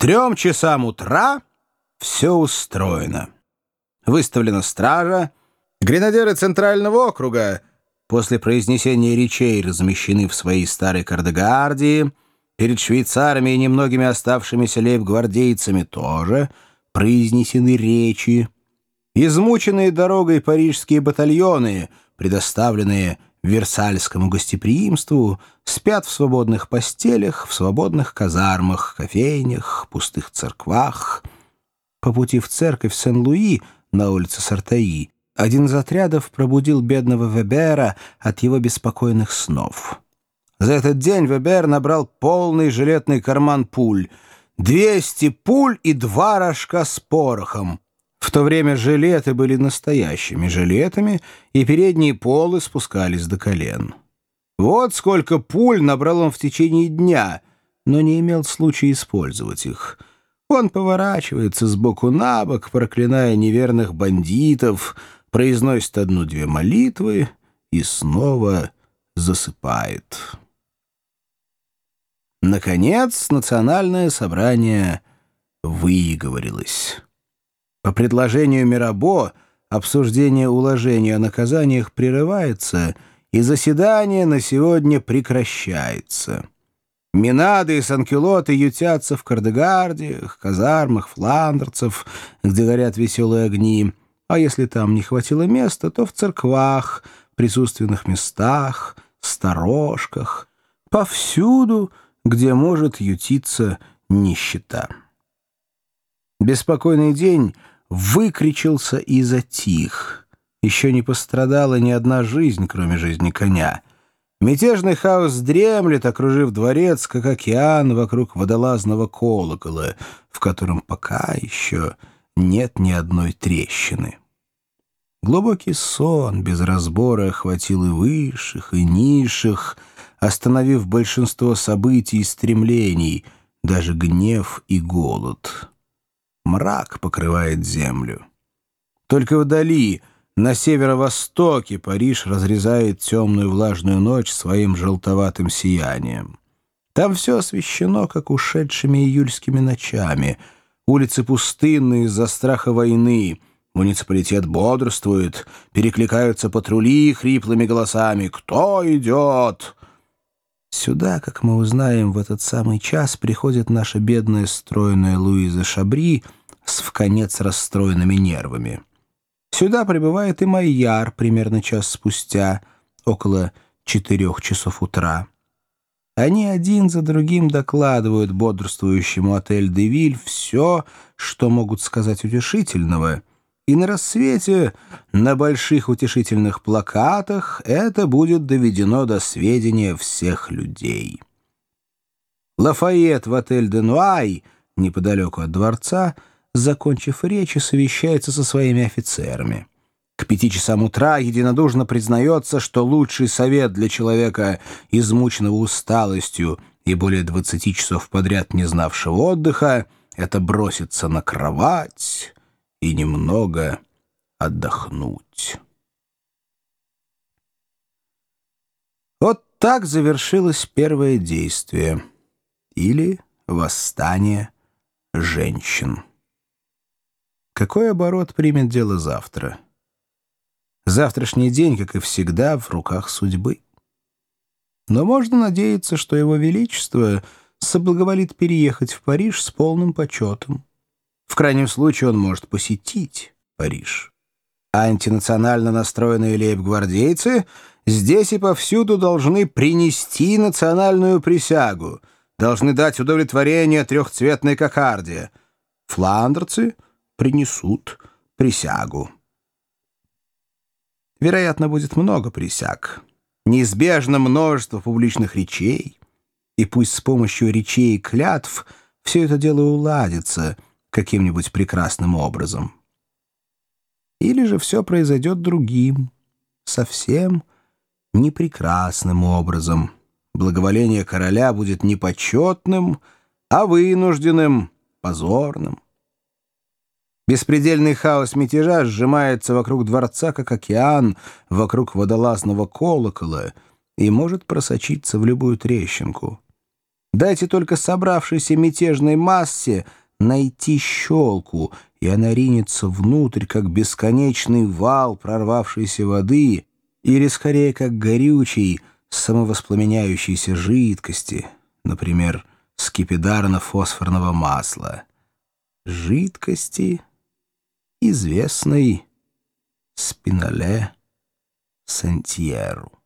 трем часам утра все устроено. Выставлена стража, гренадеры Центрального округа после произнесения речей размещены в своей старой кардегардии, перед швейцарами и немногими оставшимися лейб-гвардейцами тоже произнесены речи. Измученные дорогой парижские батальоны, предоставленные Версальскому гостеприимству спят в свободных постелях, в свободных казармах, кофейнях, пустых церквах. По пути в церковь Сен-Луи на улице Сартаи один из отрядов пробудил бедного Вебера от его беспокойных снов. За этот день Вебер набрал полный жилетный карман пуль. 200 пуль и два рожка с порохом. В то время жилеты были настоящими жилетами, и передние полы спускались до колен. Вот сколько пуль набрал он в течение дня, но не имел случая использовать их. Он поворачивается сбоку на бок, проклиная неверных бандитов, произносит одну-две молитвы и снова засыпает. Наконец, национальное собрание выговорилось. По предложению Мирабо обсуждение уложения о наказаниях прерывается, и заседание на сегодня прекращается. Минады и санкюлоты ютятся в кардегардиях, казармах, фландерцев, где горят веселые огни, а если там не хватило места, то в церквах, присутственных местах, сторожках, повсюду, где может ютиться нищета. Беспокойный день — выкричился и затих. Еще не пострадала ни одна жизнь, кроме жизни коня. Мятежный хаос дремлет, окружив дворец, как океан вокруг водолазного колокола, в котором пока еще нет ни одной трещины. Глубокий сон без разбора охватил и высших, и низших, остановив большинство событий и стремлений, даже гнев и голод. Мрак покрывает землю. Только вдали, на северо-востоке, Париж разрезает темную влажную ночь своим желтоватым сиянием. Там все освещено, как ушедшими июльскими ночами. Улицы пустынные из-за страха войны. Муниципалитет бодрствует, перекликаются патрули хриплыми голосами «Кто идет?» Сюда, как мы узнаем, в этот самый час приходит наша бедная стройная Луиза Шабри с вконец расстроенными нервами. Сюда прибывает и Майяр примерно час спустя, около четырех часов утра. Они один за другим докладывают бодрствующему отель «Девиль» все, что могут сказать утешительного — и на рассвете на больших утешительных плакатах это будет доведено до сведения всех людей. Лафайет в отель «Денуай», неподалеку от дворца, закончив речь, совещается со своими офицерами. К пяти часам утра единодушно признается, что лучший совет для человека, измученного усталостью и более двадцати часов подряд не знавшего отдыха, это броситься на кровать и немного отдохнуть. Вот так завершилось первое действие или восстание женщин. Какой оборот примет дело завтра? Завтрашний день, как и всегда, в руках судьбы. Но можно надеяться, что его величество соблаговолит переехать в Париж с полным почетом. В крайнем случае он может посетить Париж. Антинационально настроенные лейб-гвардейцы здесь и повсюду должны принести национальную присягу, должны дать удовлетворение трехцветной кокарде. Фландерцы принесут присягу. Вероятно, будет много присяг. Неизбежно множество публичных речей. И пусть с помощью речей и клятв все это дело уладится — каким-нибудь прекрасным образом. Или же все произойдет другим, совсем непрекрасным образом. Благоволение короля будет не почетным, а вынужденным, позорным. Беспредельный хаос мятежа сжимается вокруг дворца, как океан, вокруг водолазного колокола, и может просочиться в любую трещинку. Дайте только собравшейся мятежной массе найти щелку, и она ринется внутрь, как бесконечный вал прорвавшейся воды, или, скорее, как горючий, самовоспламеняющейся жидкости, например, скипидарно-фосфорного масла. Жидкости, известной Спинале Сантьеру.